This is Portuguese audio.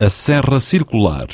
a serra circular.